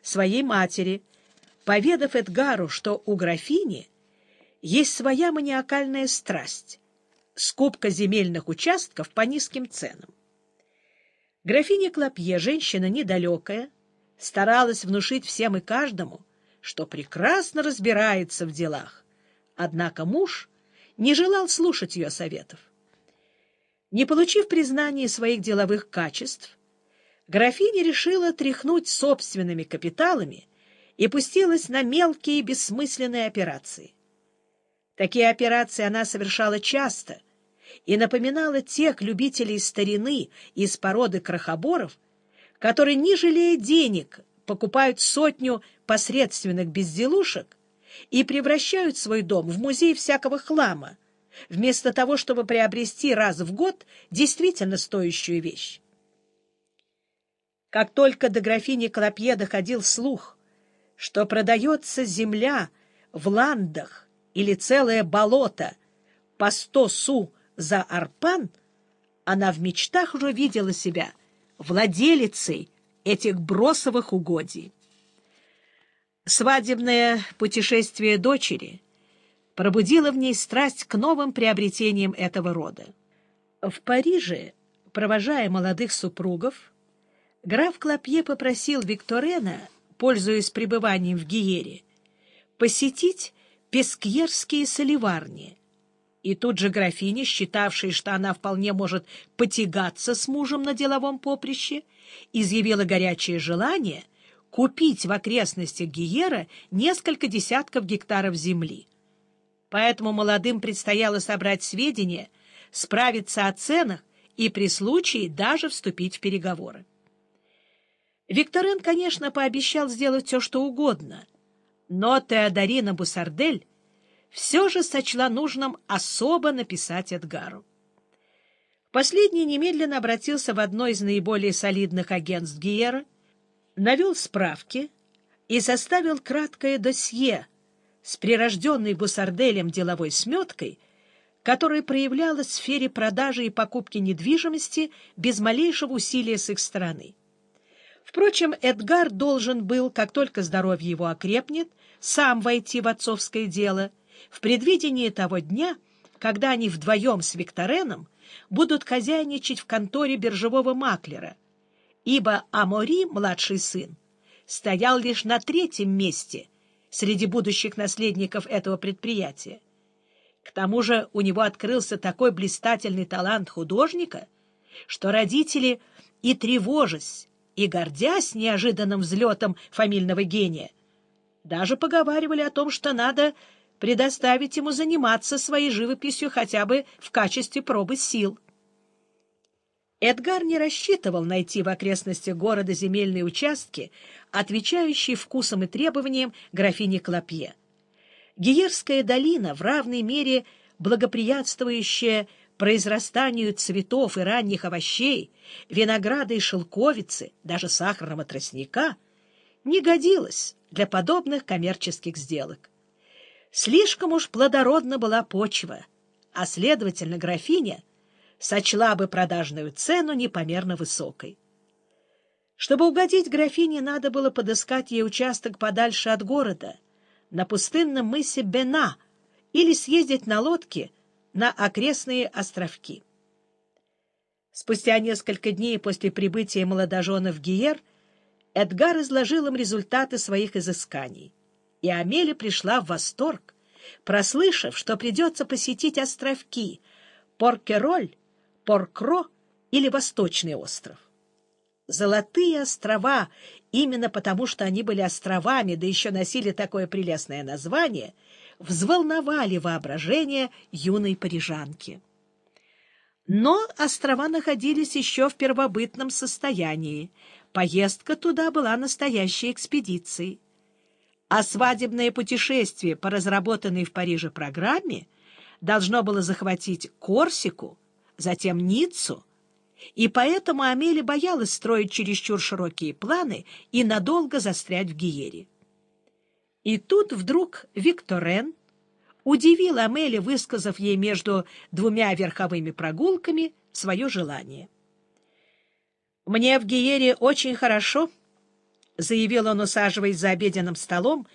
своей матери, поведав Эдгару, что у графини есть своя маниакальная страсть — скупка земельных участков по низким ценам. Графиня Клопье, женщина недалекая, старалась внушить всем и каждому, что прекрасно разбирается в делах, однако муж не желал слушать ее советов. Не получив признания своих деловых качеств, графиня решила тряхнуть собственными капиталами и пустилась на мелкие бессмысленные операции. Такие операции она совершала часто и напоминала тех любителей старины из породы крохоборов, которые, не жалея денег, покупают сотню посредственных безделушек и превращают свой дом в музей всякого хлама, вместо того, чтобы приобрести раз в год действительно стоящую вещь. Как только до графини Клопье доходил слух, что продается земля в ландах или целое болото по сто су за арпан, она в мечтах уже видела себя владелицей этих бросовых угодий. Свадебное путешествие дочери пробудило в ней страсть к новым приобретениям этого рода. В Париже, провожая молодых супругов, Граф Клопье попросил Викторена, пользуясь пребыванием в Гиере, посетить пескьерские соливарни. И тут же графиня, считавшая, что она вполне может потягаться с мужем на деловом поприще, изъявила горячее желание купить в окрестностях Гиера несколько десятков гектаров земли. Поэтому молодым предстояло собрать сведения, справиться о ценах и при случае даже вступить в переговоры. Викторин, конечно, пообещал сделать все, что угодно, но Теодорина Бусардель все же сочла нужным особо написать Эдгару. Последний немедленно обратился в одно из наиболее солидных агентств Гиера, навел справки и составил краткое досье с прирожденной Бусарделем деловой сметкой, которая проявлялась в сфере продажи и покупки недвижимости без малейшего усилия с их стороны. Впрочем, Эдгар должен был, как только здоровье его окрепнет, сам войти в отцовское дело, в предвидении того дня, когда они вдвоем с Виктореном будут хозяйничать в конторе биржевого маклера, ибо Амори, младший сын, стоял лишь на третьем месте среди будущих наследников этого предприятия. К тому же у него открылся такой блистательный талант художника, что родители и тревожась, и, гордясь неожиданным взлетом фамильного гения, даже поговаривали о том, что надо предоставить ему заниматься своей живописью хотя бы в качестве пробы сил. Эдгар не рассчитывал найти в окрестностях города земельные участки, отвечающие вкусам и требованиям графини Клопье. Гиерская долина, в равной мере благоприятствующая произрастанию цветов и ранних овощей, винограда и шелковицы, даже сахарного тростника, не годилась для подобных коммерческих сделок. Слишком уж плодородна была почва, а, следовательно, графиня сочла бы продажную цену непомерно высокой. Чтобы угодить графине, надо было подыскать ей участок подальше от города, на пустынном мысе Бена, или съездить на лодке на окрестные островки. Спустя несколько дней после прибытия молодожена в Гиер Эдгар изложил им результаты своих изысканий, и Амели пришла в восторг, прослышав, что придется посетить островки Поркероль, Поркро или Восточный остров. Золотые острова, именно потому что они были островами, да еще носили такое прелестное название — взволновали воображение юной парижанки. Но острова находились еще в первобытном состоянии. Поездка туда была настоящей экспедицией. А свадебное путешествие по разработанной в Париже программе должно было захватить Корсику, затем Ниццу, и поэтому Амели боялась строить чересчур широкие планы и надолго застрять в Гиере. И тут вдруг Викторен удивил Амели, высказав ей между двумя верховыми прогулками свое желание. «Мне в Гиере очень хорошо, — заявил он, усаживаясь за обеденным столом